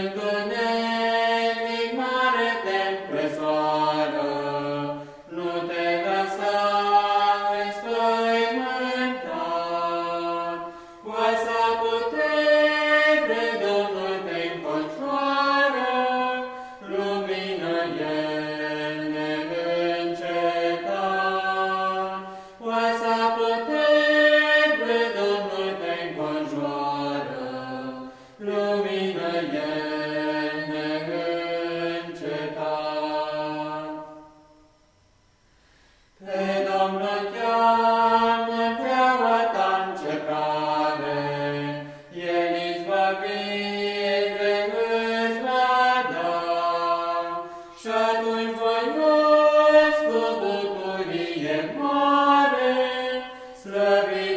Când slăvit-i